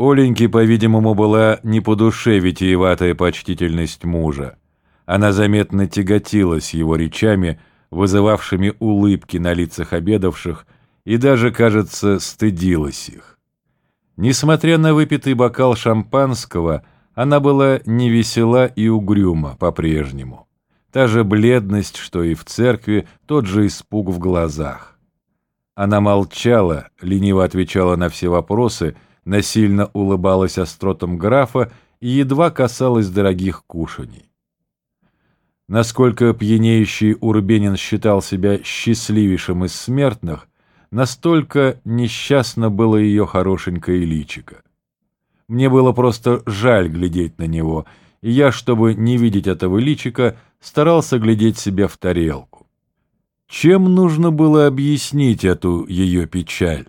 Оленьке, по-видимому, была не по душе витиеватая почтительность мужа. Она заметно тяготилась его речами, вызывавшими улыбки на лицах обедавших, и даже, кажется, стыдилась их. Несмотря на выпитый бокал шампанского, она была невесела и угрюма по-прежнему. Та же бледность, что и в церкви, тот же испуг в глазах. Она молчала, лениво отвечала на все вопросы — насильно улыбалась остротом графа и едва касалась дорогих кушаний. Насколько пьянеющий Урбенин считал себя счастливейшим из смертных, настолько несчастно было ее хорошенькое личико. Мне было просто жаль глядеть на него, и я, чтобы не видеть этого личика, старался глядеть себе в тарелку. Чем нужно было объяснить эту ее печаль?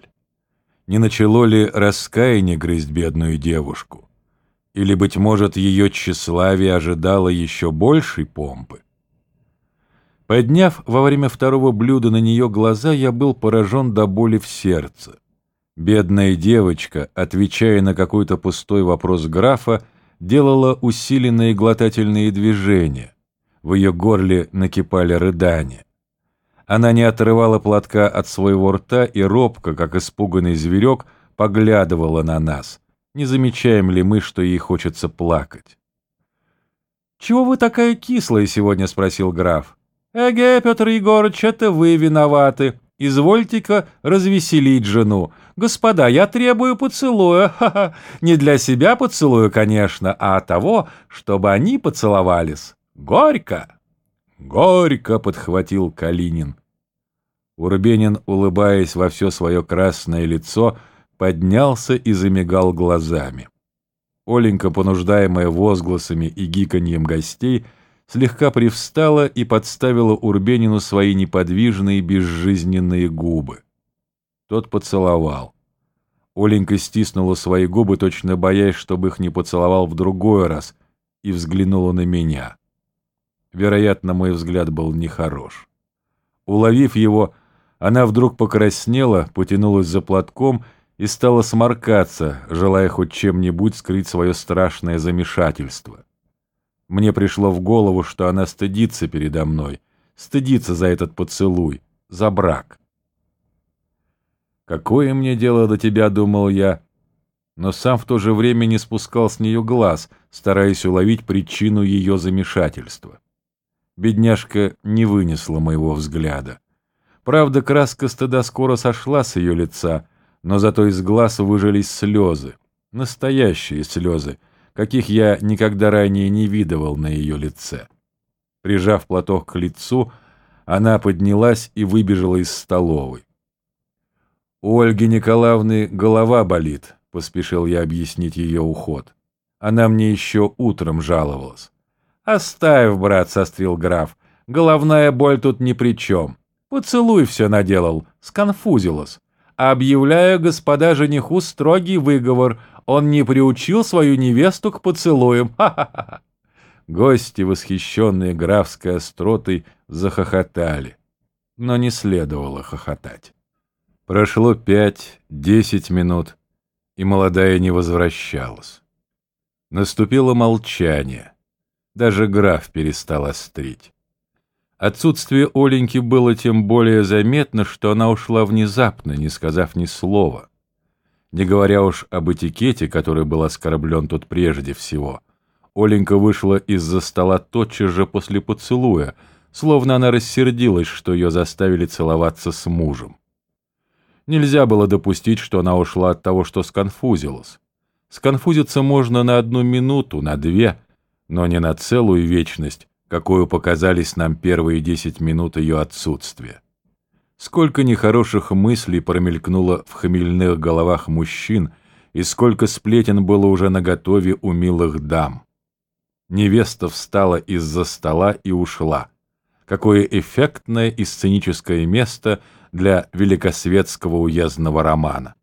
Не начало ли раскаяние грызть бедную девушку? Или, быть может, ее тщеславие ожидало еще большей помпы? Подняв во время второго блюда на нее глаза, я был поражен до боли в сердце. Бедная девочка, отвечая на какой-то пустой вопрос графа, делала усиленные глотательные движения. В ее горле накипали рыдания. Она не отрывала платка от своего рта и робко, как испуганный зверек, поглядывала на нас. Не замечаем ли мы, что ей хочется плакать? «Чего вы такая кислая сегодня?» — спросил граф. «Эге, Петр Егорыч, это вы виноваты. Извольте-ка развеселить жену. Господа, я требую поцелуя. Ха -ха. Не для себя поцелую, конечно, а того, чтобы они поцеловались. Горько!» «Горько!» — подхватил Калинин. Урбенин, улыбаясь во все свое красное лицо, поднялся и замигал глазами. Оленька, понуждаемая возгласами и гиканьем гостей, слегка привстала и подставила Урбенину свои неподвижные безжизненные губы. Тот поцеловал. Оленька стиснула свои губы, точно боясь, чтобы их не поцеловал в другой раз, и взглянула на меня. Вероятно, мой взгляд был нехорош. Уловив его, она вдруг покраснела, потянулась за платком и стала сморкаться, желая хоть чем-нибудь скрыть свое страшное замешательство. Мне пришло в голову, что она стыдится передо мной, стыдится за этот поцелуй, за брак. «Какое мне дело до тебя?» — думал я, но сам в то же время не спускал с нее глаз, стараясь уловить причину ее замешательства. Бедняжка не вынесла моего взгляда. Правда, краска стыда скоро сошла с ее лица, но зато из глаз выжились слезы. Настоящие слезы, каких я никогда ранее не видывал на ее лице. Прижав платок к лицу, она поднялась и выбежала из столовой. «У Ольги Николаевны голова болит», — поспешил я объяснить ее уход. Она мне еще утром жаловалась. «Оставь, брат», — сострил граф, — «головная боль тут ни при чем. Поцелуй все наделал, сконфузилась. Объявляю господа жениху строгий выговор. Он не приучил свою невесту к поцелуям. Ха-ха-ха. Гости, восхищенные графской остротой, захохотали. Но не следовало хохотать. Прошло пять-десять минут, и молодая не возвращалась. Наступило молчание. Даже граф перестал острить. Отсутствие Оленьки было тем более заметно, что она ушла внезапно, не сказав ни слова. Не говоря уж об этикете, который был оскорблен тут прежде всего. Оленька вышла из-за стола тотчас же после поцелуя, словно она рассердилась, что ее заставили целоваться с мужем. Нельзя было допустить, что она ушла от того, что сконфузилась. Сконфузиться можно на одну минуту, на две, но не на целую вечность, какую показались нам первые десять минут ее отсутствия. Сколько нехороших мыслей промелькнуло в хмельных головах мужчин, и сколько сплетен было уже наготове у милых дам. Невеста встала из-за стола и ушла. Какое эффектное и сценическое место для великосветского уездного романа.